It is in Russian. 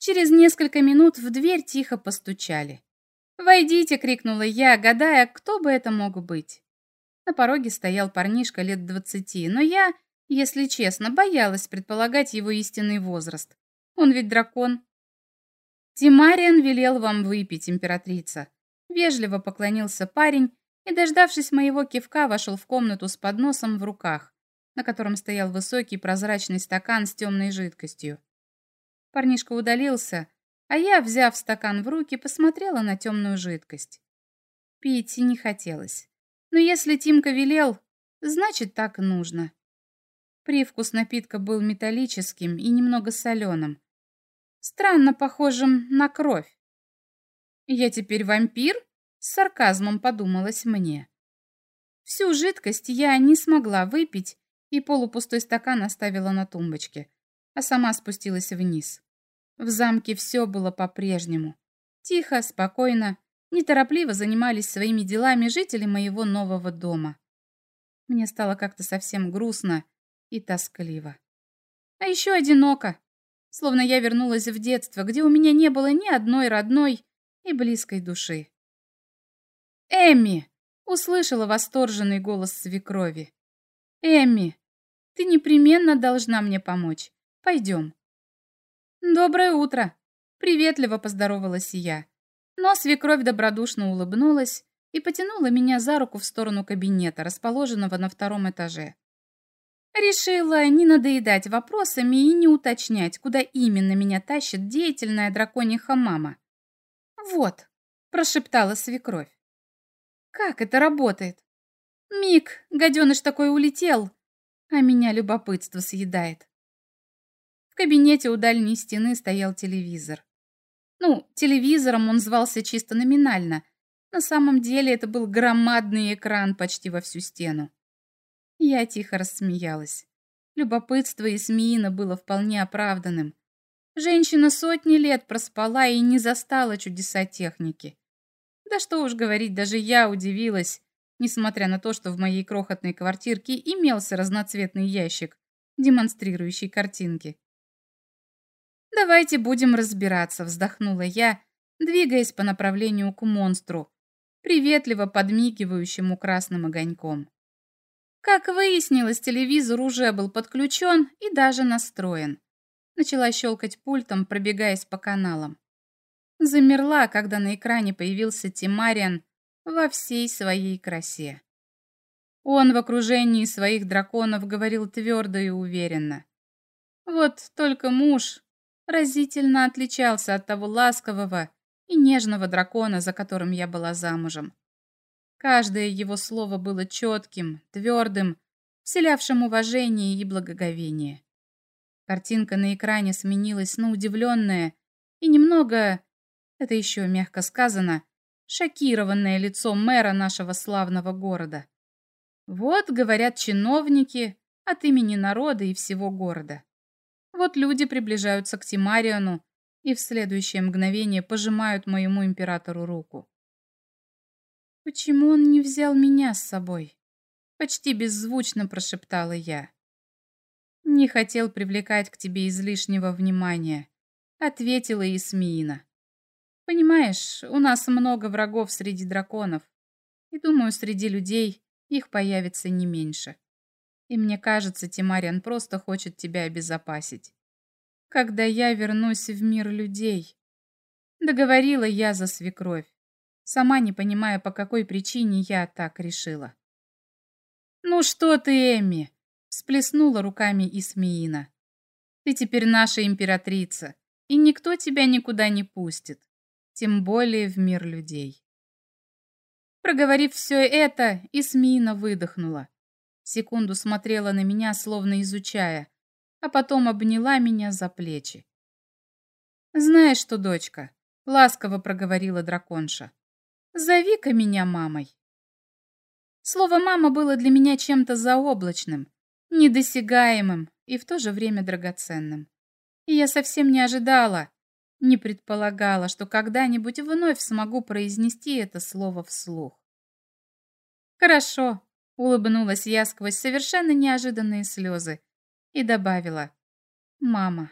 Через несколько минут в дверь тихо постучали. «Войдите!» — крикнула я, гадая, кто бы это мог быть. На пороге стоял парнишка лет двадцати, но я, если честно, боялась предполагать его истинный возраст. Он ведь дракон. «Тимариан велел вам выпить, императрица». Вежливо поклонился парень и, дождавшись моего кивка, вошел в комнату с подносом в руках, на котором стоял высокий прозрачный стакан с темной жидкостью. Парнишка удалился, а я, взяв стакан в руки, посмотрела на темную жидкость. Пить не хотелось. Но если Тимка велел, значит, так нужно. Привкус напитка был металлическим и немного соленым. Странно похожим на кровь. «Я теперь вампир?» — с сарказмом подумалось мне. Всю жидкость я не смогла выпить и полупустой стакан оставила на тумбочке, а сама спустилась вниз. В замке все было по-прежнему. Тихо, спокойно, неторопливо занимались своими делами жители моего нового дома. Мне стало как-то совсем грустно и тоскливо. А еще одиноко, словно я вернулась в детство, где у меня не было ни одной родной и близкой души. «Эмми!» — услышала восторженный голос свекрови. «Эмми, ты непременно должна мне помочь. Пойдем». «Доброе утро!» — приветливо поздоровалась я. Но свекровь добродушно улыбнулась и потянула меня за руку в сторону кабинета, расположенного на втором этаже. Решила не надоедать вопросами и не уточнять, куда именно меня тащит деятельная дракониха мама. «Вот», — прошептала свекровь. «Как это работает?» «Миг, гаденыш такой улетел, а меня любопытство съедает». Кабинете у дальней стены стоял телевизор. Ну, телевизором он звался чисто номинально. На самом деле это был громадный экран почти во всю стену. Я тихо рассмеялась. Любопытство Исмиина было вполне оправданным. Женщина сотни лет проспала и не застала чудеса техники. Да что уж говорить, даже я удивилась, несмотря на то, что в моей крохотной квартирке имелся разноцветный ящик, демонстрирующий картинки. «Давайте будем разбираться», — вздохнула я, двигаясь по направлению к монстру, приветливо подмигивающему красным огоньком. Как выяснилось, телевизор уже был подключен и даже настроен. Начала щелкать пультом, пробегаясь по каналам. Замерла, когда на экране появился Тимариан во всей своей красе. Он в окружении своих драконов говорил твердо и уверенно. Вот только муж разительно отличался от того ласкового и нежного дракона, за которым я была замужем. Каждое его слово было четким, твердым, вселявшим уважение и благоговение. Картинка на экране сменилась на удивленное и немного, это еще мягко сказано, шокированное лицо мэра нашего славного города. Вот, говорят чиновники от имени народа и всего города. Вот люди приближаются к Тимариону и в следующее мгновение пожимают моему императору руку. «Почему он не взял меня с собой?» Почти беззвучно прошептала я. «Не хотел привлекать к тебе излишнего внимания», ответила Исмиина. «Понимаешь, у нас много врагов среди драконов, и, думаю, среди людей их появится не меньше. И мне кажется, Тимариан просто хочет тебя обезопасить. Когда я вернусь в мир людей...» Договорила я за свекровь сама не понимая, по какой причине я так решила. «Ну что ты, Эми?» — всплеснула руками Исмеина. «Ты теперь наша императрица, и никто тебя никуда не пустит, тем более в мир людей». Проговорив все это, Исмеина выдохнула. Секунду смотрела на меня, словно изучая, а потом обняла меня за плечи. «Знаешь что, дочка?» — ласково проговорила драконша. Зови-ка меня мамой. Слово «мама» было для меня чем-то заоблачным, недосягаемым и в то же время драгоценным. И я совсем не ожидала, не предполагала, что когда-нибудь вновь смогу произнести это слово вслух. «Хорошо», — улыбнулась я сквозь совершенно неожиданные слезы и добавила «мама».